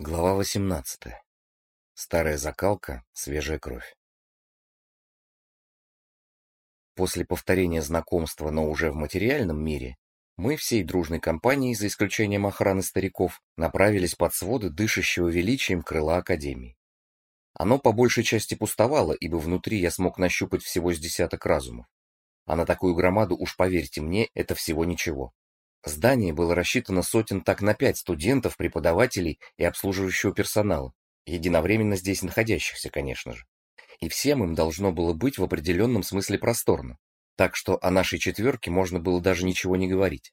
Глава 18. Старая закалка, свежая кровь. После повторения знакомства, но уже в материальном мире, мы всей дружной компанией, за исключением охраны стариков, направились под своды дышащего величием крыла Академии. Оно по большей части пустовало, ибо внутри я смог нащупать всего с десяток разумов. А на такую громаду, уж поверьте мне, это всего ничего. Здание было рассчитано сотен так на пять студентов, преподавателей и обслуживающего персонала, единовременно здесь находящихся, конечно же. И всем им должно было быть в определенном смысле просторно, так что о нашей четверке можно было даже ничего не говорить.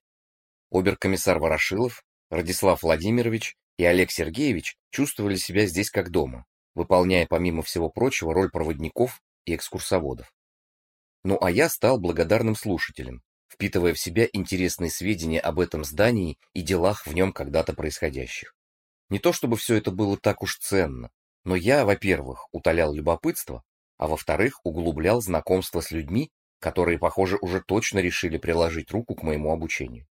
Оберкомиссар Ворошилов, Радислав Владимирович и Олег Сергеевич чувствовали себя здесь как дома, выполняя помимо всего прочего роль проводников и экскурсоводов. Ну а я стал благодарным слушателем, впитывая в себя интересные сведения об этом здании и делах в нем когда-то происходящих. Не то чтобы все это было так уж ценно, но я, во-первых, утолял любопытство, а во-вторых, углублял знакомство с людьми, которые, похоже, уже точно решили приложить руку к моему обучению.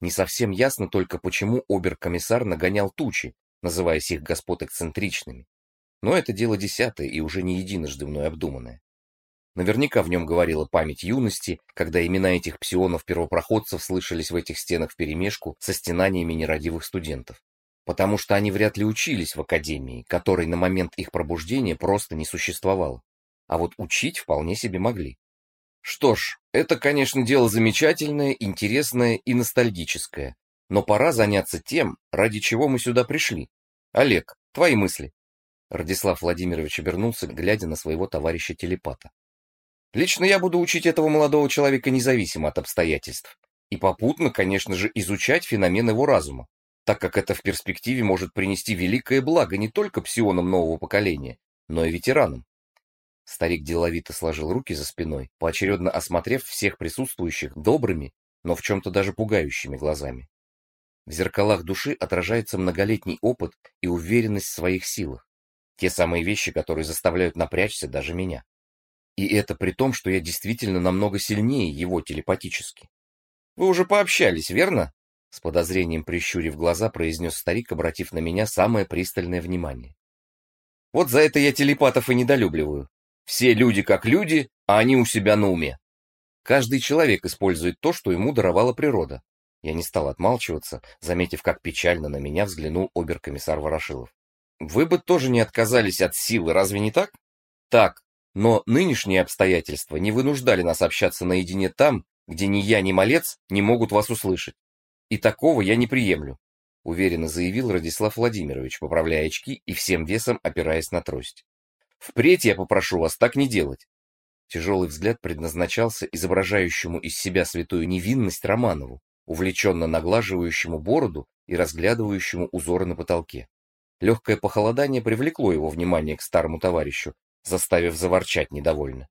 Не совсем ясно только, почему оберкомиссар нагонял тучи, называя их господ эксцентричными. Но это дело десятое и уже не единожды мной обдуманное. Наверняка в нем говорила память юности, когда имена этих псионов-первопроходцев слышались в этих стенах вперемешку со стенаниями нерадивых студентов. Потому что они вряд ли учились в академии, которой на момент их пробуждения просто не существовало. А вот учить вполне себе могли. Что ж, это, конечно, дело замечательное, интересное и ностальгическое. Но пора заняться тем, ради чего мы сюда пришли. Олег, твои мысли. Радислав Владимирович обернулся, глядя на своего товарища-телепата. Лично я буду учить этого молодого человека независимо от обстоятельств. И попутно, конечно же, изучать феномен его разума, так как это в перспективе может принести великое благо не только псионам нового поколения, но и ветеранам. Старик деловито сложил руки за спиной, поочередно осмотрев всех присутствующих добрыми, но в чем-то даже пугающими глазами. В зеркалах души отражается многолетний опыт и уверенность в своих силах. Те самые вещи, которые заставляют напрячься даже меня. И это при том, что я действительно намного сильнее его телепатически. Вы уже пообщались, верно? С подозрением прищурив глаза, произнес старик, обратив на меня самое пристальное внимание. Вот за это я телепатов и недолюбливаю. Все люди как люди, а они у себя на уме. Каждый человек использует то, что ему даровала природа. Я не стал отмалчиваться, заметив, как печально на меня взглянул оберкомиссар Ворошилов. Вы бы тоже не отказались от силы, разве не так? Так, но нынешние обстоятельства не вынуждали нас общаться наедине там, где ни я, ни малец не могут вас услышать. И такого я не приемлю, уверенно заявил Радислав Владимирович, поправляя очки и всем весом опираясь на трость. Впредь я попрошу вас так не делать. Тяжелый взгляд предназначался изображающему из себя святую невинность Романову, увлеченно наглаживающему бороду и разглядывающему узоры на потолке. Легкое похолодание привлекло его внимание к старому товарищу, заставив заворчать недовольно.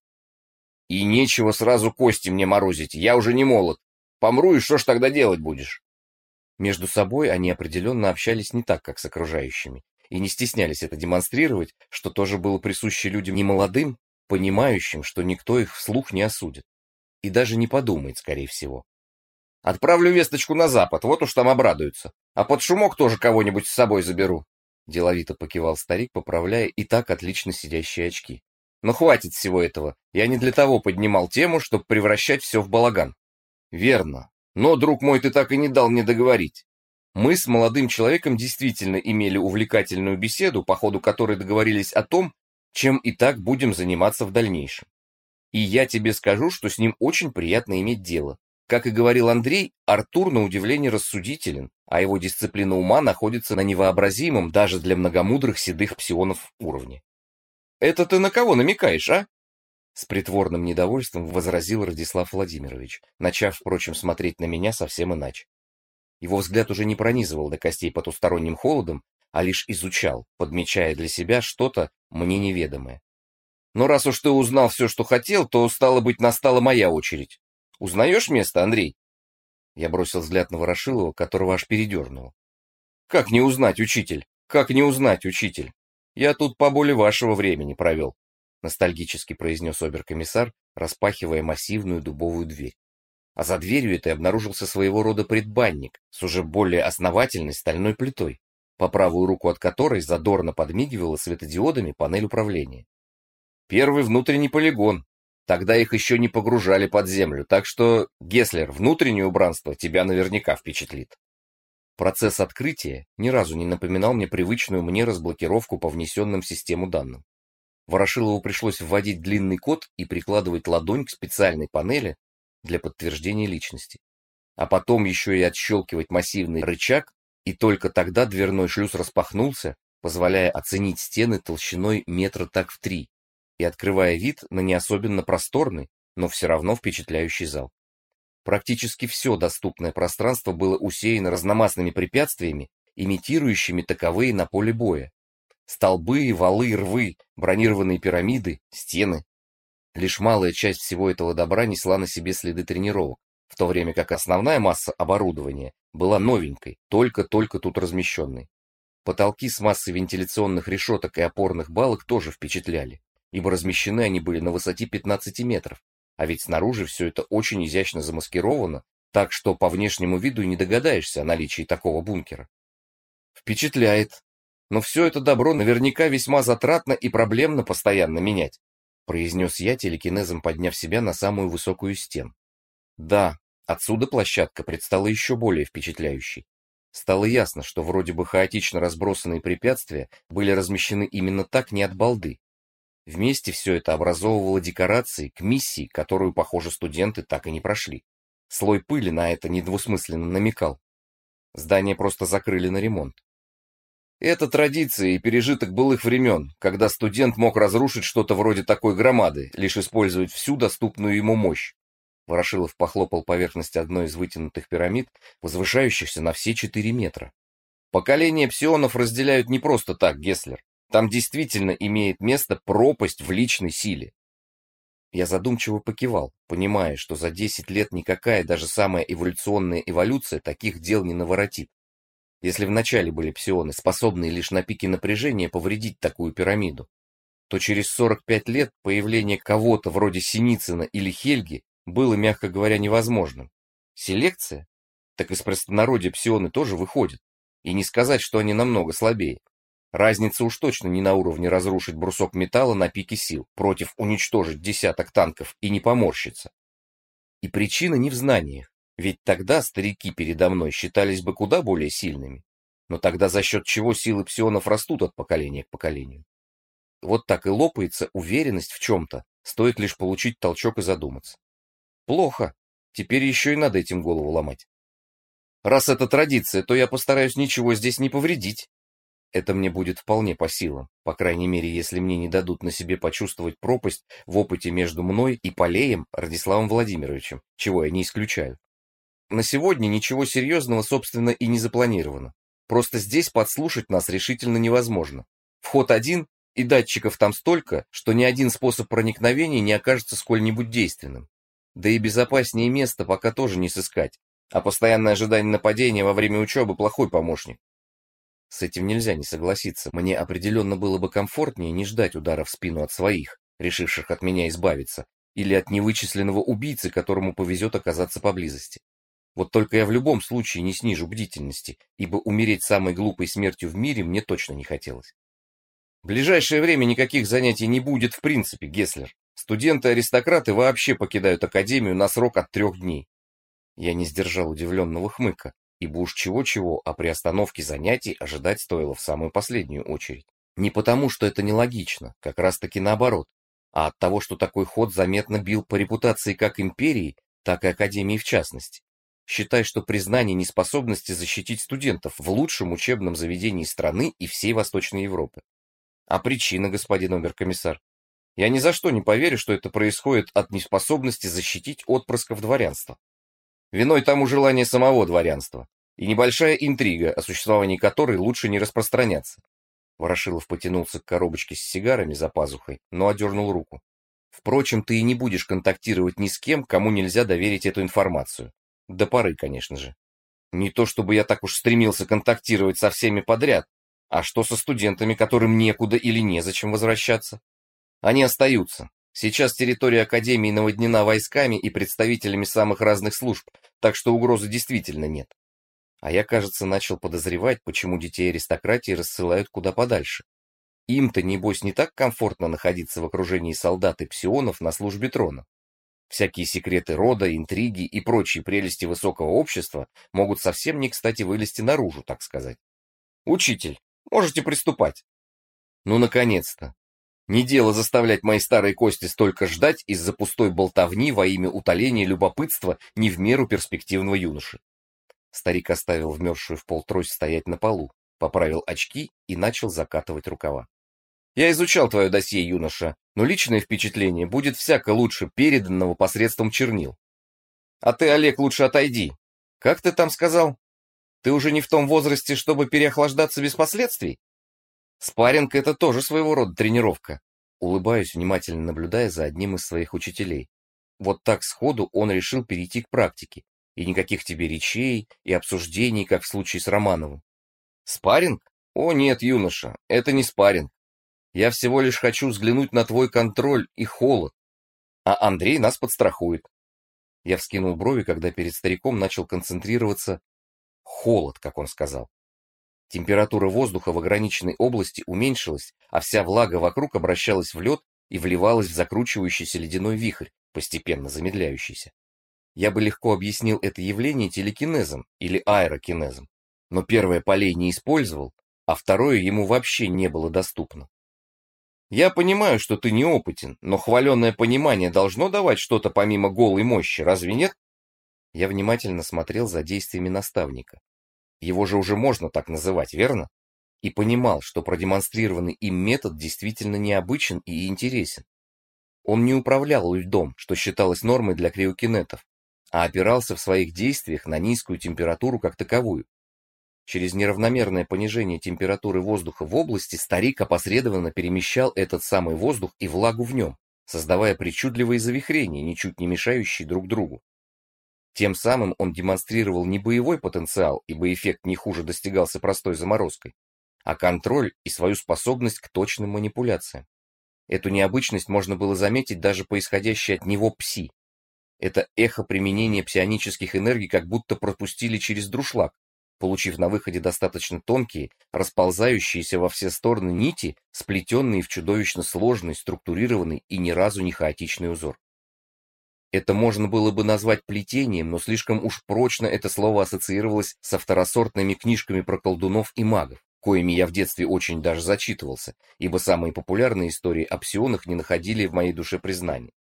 «И нечего сразу кости мне морозить, я уже не молод. Помру, и что ж тогда делать будешь?» Между собой они определенно общались не так, как с окружающими, и не стеснялись это демонстрировать, что тоже было присуще людям немолодым, понимающим, что никто их вслух не осудит. И даже не подумает, скорее всего. «Отправлю весточку на запад, вот уж там обрадуются. А под шумок тоже кого-нибудь с собой заберу. Деловито покивал старик, поправляя и так отлично сидящие очки. Но хватит всего этого. Я не для того поднимал тему, чтобы превращать все в балаган. Верно. Но, друг мой, ты так и не дал мне договорить. Мы с молодым человеком действительно имели увлекательную беседу, по ходу которой договорились о том, чем и так будем заниматься в дальнейшем. И я тебе скажу, что с ним очень приятно иметь дело. Как и говорил Андрей, Артур на удивление рассудителен, а его дисциплина ума находится на невообразимом даже для многомудрых седых псионов уровне. «Это ты на кого намекаешь, а?» С притворным недовольством возразил Радислав Владимирович, начав, впрочем, смотреть на меня совсем иначе. Его взгляд уже не пронизывал до костей потусторонним холодом, а лишь изучал, подмечая для себя что-то мне неведомое. «Но раз уж ты узнал все, что хотел, то, стало быть, настала моя очередь. Узнаешь место, Андрей?» Я бросил взгляд на Ворошилова, которого аж передернуло. «Как не узнать, учитель? Как не узнать, учитель? Я тут по более вашего времени провел», ностальгически произнес оберкомиссар, распахивая массивную дубовую дверь. А за дверью этой обнаружился своего рода предбанник с уже более основательной стальной плитой. по правую руку от которой задорно подмигивала светодиодами панель управления. Первый внутренний полигон. Тогда их еще не погружали под землю, так что, Геслер, внутреннее убранство тебя наверняка впечатлит. Процесс открытия ни разу не напоминал мне привычную мне разблокировку по внесенным в систему данным. Ворошилову пришлось вводить длинный код и прикладывать ладонь к специальной панели для подтверждения личности. А потом еще и отщелкивать массивный рычаг, и только тогда дверной шлюз распахнулся, позволяя оценить стены толщиной метра так в три и открывая вид на не особенно просторный, но все равно впечатляющий зал. Практически все доступное пространство было усеяно разномастными препятствиями, имитирующими таковые на поле боя. Столбы, валы, рвы, бронированные пирамиды, стены. Лишь малая часть всего этого добра несла на себе следы тренировок, в то время как основная масса оборудования была новенькой, только-только тут размещенной. Потолки с массой вентиляционных решеток и опорных балок тоже впечатляли, ибо размещены они были на высоте 15 метров, а ведь снаружи все это очень изящно замаскировано, так что по внешнему виду не догадаешься о наличии такого бункера. Впечатляет. Но все это добро наверняка весьма затратно и проблемно постоянно менять, произнес я, телекинезом подняв себя на самую высокую стену. Да, отсюда площадка предстала еще более впечатляющей. Стало ясно, что вроде бы хаотично разбросанные препятствия были размещены именно так не от балды, Вместе все это образовывало декорации к миссии, которую, похоже, студенты так и не прошли. Слой пыли на это недвусмысленно намекал. Здание просто закрыли на ремонт. Это традиция и пережиток былых времен, когда студент мог разрушить что-то вроде такой громады, лишь использовать всю доступную ему мощь. Ворошилов похлопал поверхность одной из вытянутых пирамид, возвышающихся на все четыре метра. Поколения псионов разделяют не просто так, Геслер. Там действительно имеет место пропасть в личной силе. Я задумчиво покивал, понимая, что за 10 лет никакая, даже самая эволюционная эволюция таких дел не наворотит. Если вначале были псионы, способные лишь на пике напряжения повредить такую пирамиду, то через 45 лет появление кого-то вроде Синицына или Хельги было, мягко говоря, невозможным. Селекция? Так из простонародья псионы тоже выходят. И не сказать, что они намного слабее. Разница уж точно не на уровне разрушить брусок металла на пике сил, против уничтожить десяток танков и не поморщиться. И причина не в знаниях, ведь тогда старики передо мной считались бы куда более сильными. Но тогда за счет чего силы псионов растут от поколения к поколению? Вот так и лопается уверенность в чем-то, стоит лишь получить толчок и задуматься. Плохо. Теперь еще и над этим голову ломать. Раз это традиция, то я постараюсь ничего здесь не повредить, это мне будет вполне по силам, по крайней мере, если мне не дадут на себе почувствовать пропасть в опыте между мной и Полеем Радиславом Владимировичем, чего я не исключаю. На сегодня ничего серьезного, собственно, и не запланировано. Просто здесь подслушать нас решительно невозможно. Вход один, и датчиков там столько, что ни один способ проникновения не окажется сколь-нибудь действенным. Да и безопаснее места пока тоже не сыскать, а постоянное ожидание нападения во время учебы плохой помощник. С этим нельзя не согласиться. Мне определенно было бы комфортнее не ждать удара в спину от своих, решивших от меня избавиться, или от невычисленного убийцы, которому повезет оказаться поблизости. Вот только я в любом случае не снижу бдительности, ибо умереть самой глупой смертью в мире мне точно не хотелось. В ближайшее время никаких занятий не будет в принципе, Геслер. Студенты-аристократы вообще покидают академию на срок от трех дней. Я не сдержал удивленного хмыка ибо уж чего-чего, а при остановке занятий ожидать стоило в самую последнюю очередь. Не потому, что это нелогично, как раз-таки наоборот, а от того, что такой ход заметно бил по репутации как империи, так и академии в частности. Считай, что признание неспособности защитить студентов в лучшем учебном заведении страны и всей Восточной Европы. А причина, господин оберкомиссар? Я ни за что не поверю, что это происходит от неспособности защитить отпрысков дворянства. Виной тому желание самого дворянства и небольшая интрига, о существовании которой лучше не распространяться. Ворошилов потянулся к коробочке с сигарами за пазухой, но одернул руку. Впрочем, ты и не будешь контактировать ни с кем, кому нельзя доверить эту информацию. До поры, конечно же. Не то чтобы я так уж стремился контактировать со всеми подряд, а что со студентами, которым некуда или незачем возвращаться? Они остаются, Сейчас территория Академии наводнена войсками и представителями самых разных служб, так что угрозы действительно нет. А я, кажется, начал подозревать, почему детей аристократии рассылают куда подальше. Им-то, небось, не так комфортно находиться в окружении солдат и псионов на службе трона. Всякие секреты рода, интриги и прочие прелести высокого общества могут совсем не кстати вылезти наружу, так сказать. Учитель, можете приступать. Ну, наконец-то. Не дело заставлять мои старые кости столько ждать из-за пустой болтовни во имя утоления любопытства не в меру перспективного юноши. Старик оставил вмерзшую в пол трость стоять на полу, поправил очки и начал закатывать рукава. Я изучал твое досье, юноша, но личное впечатление будет всяко лучше переданного посредством чернил. А ты, Олег, лучше отойди. Как ты там сказал? Ты уже не в том возрасте, чтобы переохлаждаться без последствий? Спарринг — это тоже своего рода тренировка. Улыбаюсь, внимательно наблюдая за одним из своих учителей. Вот так сходу он решил перейти к практике, и никаких тебе речей и обсуждений, как в случае с Романовым. Спарринг? О нет, юноша, это не спарринг. Я всего лишь хочу взглянуть на твой контроль и холод. А Андрей нас подстрахует. Я вскинул брови, когда перед стариком начал концентрироваться холод, как он сказал. Температура воздуха в ограниченной области уменьшилась, а вся влага вокруг обращалась в лед и вливалась в закручивающийся ледяной вихрь, постепенно замедляющийся. Я бы легко объяснил это явление телекинезом или аэрокинезом, но первое полей не использовал, а второе ему вообще не было доступно. Я понимаю, что ты неопытен, но хваленное понимание должно давать что-то помимо голой мощи, разве нет? Я внимательно смотрел за действиями наставника. Его же уже можно так называть, верно? И понимал, что продемонстрированный им метод действительно необычен и интересен. Он не управлял льдом, что считалось нормой для криокинетов, а опирался в своих действиях на низкую температуру как таковую. Через неравномерное понижение температуры воздуха в области старик опосредованно перемещал этот самый воздух и влагу в нем, создавая причудливые завихрения, ничуть не мешающие друг другу. Тем самым он демонстрировал не боевой потенциал, ибо эффект не хуже достигался простой заморозкой, а контроль и свою способность к точным манипуляциям. Эту необычность можно было заметить даже по исходящей от него пси, это эхо применения псионических энергий как будто пропустили через друшлаг, получив на выходе достаточно тонкие, расползающиеся во все стороны нити, сплетенные в чудовищно сложный, структурированный и ни разу не хаотичный узор. Это можно было бы назвать плетением, но слишком уж прочно это слово ассоциировалось со второсортными книжками про колдунов и магов, коими я в детстве очень даже зачитывался, ибо самые популярные истории о псионах не находили в моей душе признания.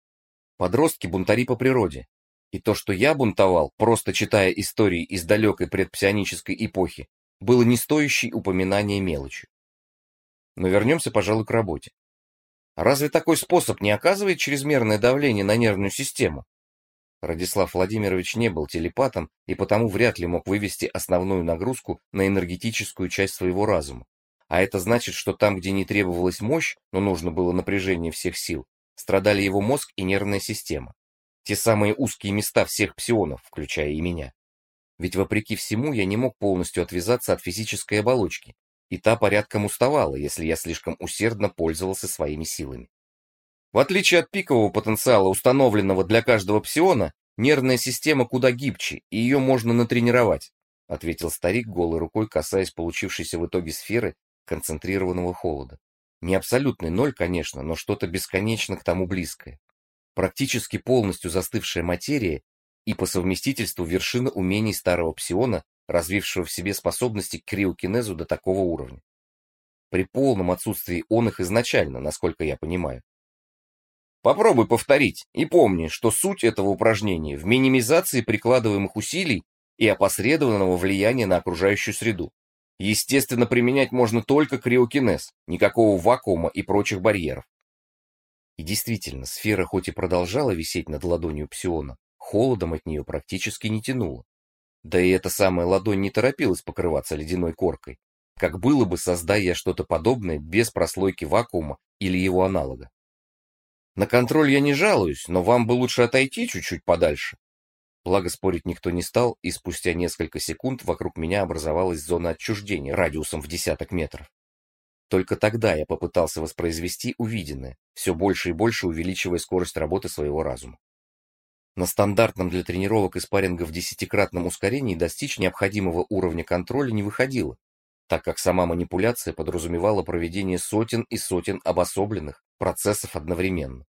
Подростки бунтари по природе. И то, что я бунтовал, просто читая истории из далекой предпсионической эпохи, было не стоящей упоминания мелочью. Но вернемся, пожалуй, к работе. Разве такой способ не оказывает чрезмерное давление на нервную систему? Радислав Владимирович не был телепатом и потому вряд ли мог вывести основную нагрузку на энергетическую часть своего разума. А это значит, что там, где не требовалась мощь, но нужно было напряжение всех сил, страдали его мозг и нервная система. Те самые узкие места всех псионов, включая и меня. Ведь вопреки всему я не мог полностью отвязаться от физической оболочки, и та порядком уставала, если я слишком усердно пользовался своими силами. В отличие от пикового потенциала, установленного для каждого псиона, нервная система куда гибче, и ее можно натренировать, ответил старик голой рукой, касаясь получившейся в итоге сферы концентрированного холода. Не абсолютный ноль, конечно, но что-то бесконечно к тому близкое. Практически полностью застывшая материя и по совместительству вершина умений старого псиона, развившего в себе способности к криокинезу до такого уровня. При полном отсутствии он их изначально, насколько я понимаю. Попробуй повторить и помни, что суть этого упражнения в минимизации прикладываемых усилий и опосредованного влияния на окружающую среду. Естественно, применять можно только криокинез, никакого вакуума и прочих барьеров. И действительно, сфера хоть и продолжала висеть над ладонью псиона, холодом от нее практически не тянуло. Да и эта самая ладонь не торопилась покрываться ледяной коркой, как было бы, создая что-то подобное без прослойки вакуума или его аналога. На контроль я не жалуюсь, но вам бы лучше отойти чуть-чуть подальше, Благо спорить никто не стал, и спустя несколько секунд вокруг меня образовалась зона отчуждения радиусом в десяток метров. Только тогда я попытался воспроизвести увиденное, все больше и больше увеличивая скорость работы своего разума. На стандартном для тренировок и спаррингов десятикратном ускорении достичь необходимого уровня контроля не выходило, так как сама манипуляция подразумевала проведение сотен и сотен обособленных процессов одновременно.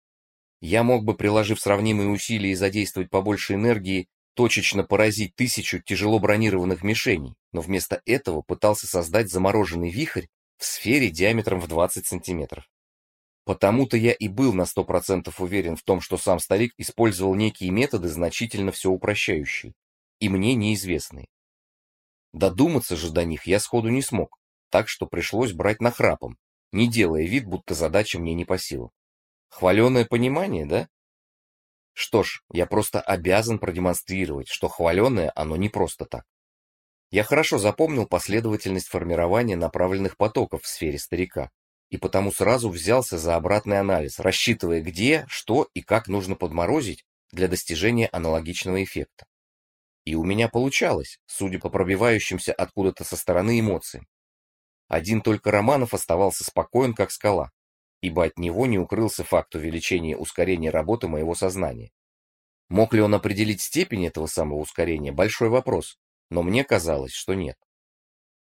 Я мог бы, приложив сравнимые усилия и задействовать побольше энергии, точечно поразить тысячу тяжело бронированных мишеней, но вместо этого пытался создать замороженный вихрь в сфере диаметром в 20 сантиметров. Потому-то я и был на 100% уверен в том, что сам старик использовал некие методы, значительно все упрощающие, и мне неизвестные. Додуматься же до них я сходу не смог, так что пришлось брать нахрапом, не делая вид, будто задача мне не по силам. Хваленое понимание, да? Что ж, я просто обязан продемонстрировать, что хваленое оно не просто так. Я хорошо запомнил последовательность формирования направленных потоков в сфере старика, и потому сразу взялся за обратный анализ, рассчитывая, где, что и как нужно подморозить для достижения аналогичного эффекта. И у меня получалось, судя по пробивающимся откуда-то со стороны эмоциям. Один только Романов оставался спокоен, как скала, ибо от него не укрылся факт увеличения ускорения работы моего сознания. Мог ли он определить степень этого самого ускорения – большой вопрос, но мне казалось, что нет.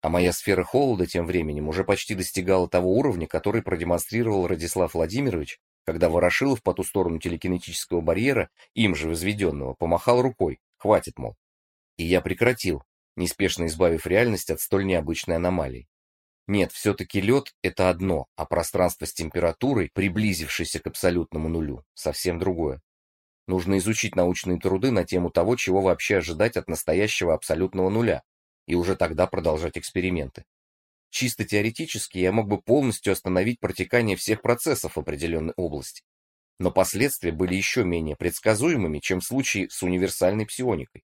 А моя сфера холода тем временем уже почти достигала того уровня, который продемонстрировал Радислав Владимирович, когда Ворошилов по ту сторону телекинетического барьера, им же возведенного, помахал рукой, хватит, мол. И я прекратил, неспешно избавив реальность от столь необычной аномалии. Нет, все-таки лед – это одно, а пространство с температурой, приблизившейся к абсолютному нулю, совсем другое. Нужно изучить научные труды на тему того, чего вообще ожидать от настоящего абсолютного нуля, и уже тогда продолжать эксперименты. Чисто теоретически я мог бы полностью остановить протекание всех процессов в определенной области, но последствия были еще менее предсказуемыми, чем в случае с универсальной псионикой.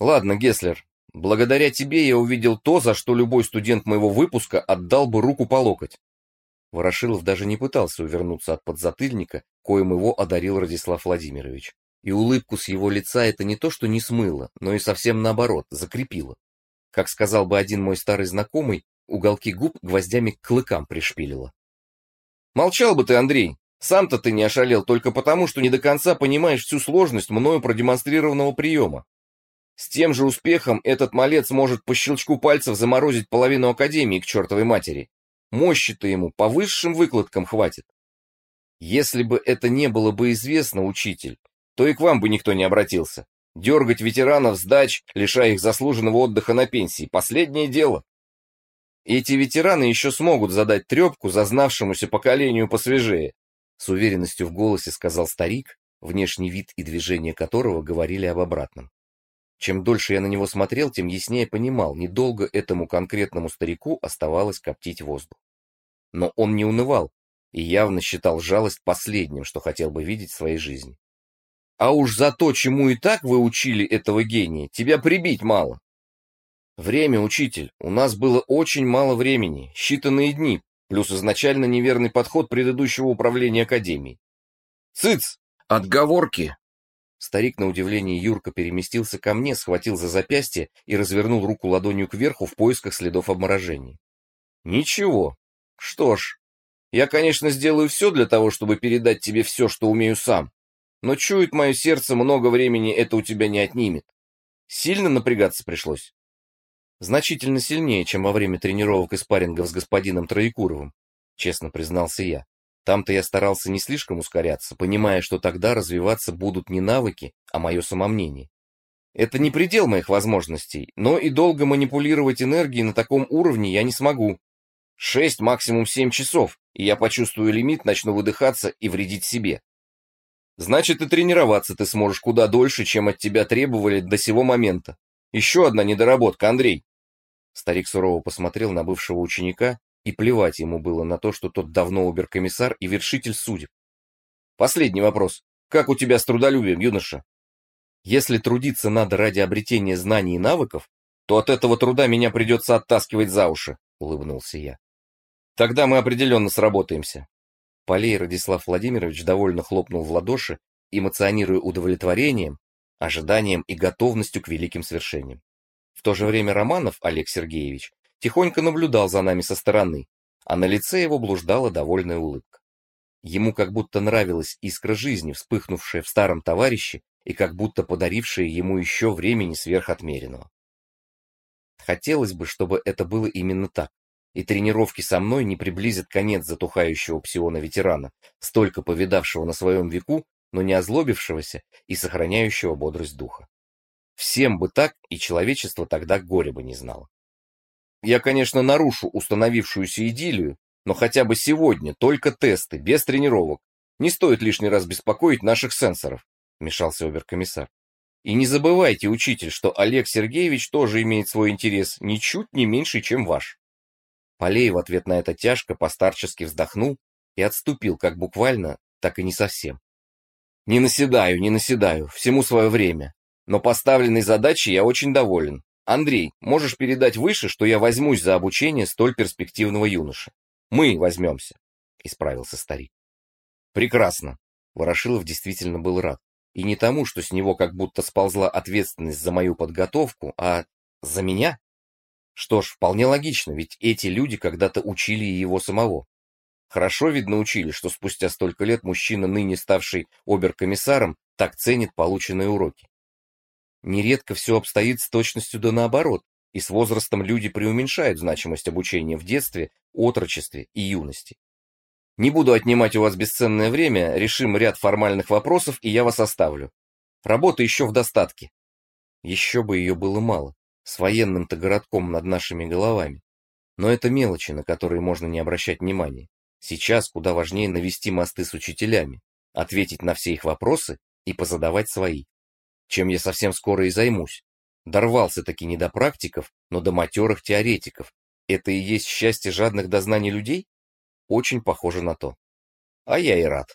Ладно, Геслер, благодаря тебе я увидел то, за что любой студент моего выпуска отдал бы руку по локоть. Ворошилов даже не пытался увернуться от подзатыльника, коим его одарил Радислав Владимирович. И улыбку с его лица это не то что не смыло, но и совсем наоборот, закрепило. Как сказал бы один мой старый знакомый, уголки губ гвоздями к клыкам пришпилило. Молчал бы ты, Андрей. Сам-то ты не ошалел только потому, что не до конца понимаешь всю сложность мною продемонстрированного приема. С тем же успехом этот малец может по щелчку пальцев заморозить половину Академии к чертовой матери. Мощи-то ему по высшим выкладкам хватит. Если бы это не было бы известно, учитель, то и к вам бы никто не обратился. Дергать ветеранов с дач, лишая их заслуженного отдыха на пенсии – последнее дело. эти ветераны еще смогут задать трепку зазнавшемуся поколению посвежее, с уверенностью в голосе сказал старик, внешний вид и движение которого говорили об обратном. Чем дольше я на него смотрел, тем яснее понимал, недолго этому конкретному старику оставалось коптить воздух. Но он не унывал и явно считал жалость последним, что хотел бы видеть в своей жизни. А уж за то, чему и так вы учили этого гения, тебя прибить мало. Время, учитель, у нас было очень мало времени, считанные дни, плюс изначально неверный подход предыдущего управления Академией. Цыц! Отговорки! Старик, на удивление Юрка, переместился ко мне, схватил за запястье и развернул руку ладонью кверху в поисках следов обморожения. Ничего. Что ж, я, конечно, сделаю все для того, чтобы передать тебе все, что умею сам. Но чует мое сердце, много времени это у тебя не отнимет. Сильно напрягаться пришлось? Значительно сильнее, чем во время тренировок и спаррингов с господином Троекуровым, честно признался я. Там-то я старался не слишком ускоряться, понимая, что тогда развиваться будут не навыки, а мое самомнение. Это не предел моих возможностей, но и долго манипулировать энергией на таком уровне я не смогу. Шесть, максимум семь часов, и я почувствую лимит, начну выдыхаться и вредить себе. Значит, и тренироваться ты сможешь куда дольше, чем от тебя требовали до сего момента. Еще одна недоработка, Андрей. Старик сурово посмотрел на бывшего ученика и плевать ему было на то, что тот давно оберкомиссар и вершитель судеб. Последний вопрос. Как у тебя с трудолюбием, юноша? Если трудиться надо ради обретения знаний и навыков, то от этого труда меня придется оттаскивать за уши, улыбнулся я. Тогда мы определенно сработаемся. Полей Радислав Владимирович довольно хлопнул в ладоши, эмоционируя удовлетворением, ожиданием и готовностью к великим свершениям. В то же время Романов Олег Сергеевич тихонько наблюдал за нами со стороны, а на лице его блуждала довольная улыбка. Ему как будто нравилась искра жизни, вспыхнувшая в старом товарище и как будто подарившие ему еще времени сверхотмеренного. Хотелось бы, чтобы это было именно так, и тренировки со мной не приблизят конец затухающего псиона-ветерана, столько повидавшего на своем веку, но не озлобившегося и сохраняющего бодрость духа. Всем бы так, и человечество тогда горя бы не знало. Я, конечно, нарушу установившуюся идиллию, но хотя бы сегодня только тесты, без тренировок. Не стоит лишний раз беспокоить наших сенсоров, вмешался оберкомиссар. И не забывайте, учитель, что Олег Сергеевич тоже имеет свой интерес, ничуть не меньше, чем ваш. Полей в ответ на это тяжко постарчески вздохнул и отступил как буквально, так и не совсем. Не наседаю, не наседаю, всему свое время. Но поставленной задачей я очень доволен. Андрей, можешь передать выше, что я возьмусь за обучение столь перспективного юноши? Мы возьмемся, исправился старик. Прекрасно. Ворошилов действительно был рад. И не тому, что с него как будто сползла ответственность за мою подготовку, а за меня. Что ж, вполне логично, ведь эти люди когда-то учили его самого. Хорошо, видно, учили, что спустя столько лет мужчина, ныне ставший оберкомиссаром, так ценит полученные уроки. Нередко все обстоит с точностью да наоборот, и с возрастом люди преуменьшают значимость обучения в детстве, отрочестве и юности. Не буду отнимать у вас бесценное время, решим ряд формальных вопросов, и я вас оставлю. Работа еще в достатке. Еще бы ее было мало, с военным-то городком над нашими головами. Но это мелочи, на которые можно не обращать внимания. Сейчас куда важнее навести мосты с учителями, ответить на все их вопросы и позадавать свои чем я совсем скоро и займусь. Дорвался-таки не до практиков, но до матерых теоретиков. Это и есть счастье жадных до знаний людей? Очень похоже на то. А я и рад.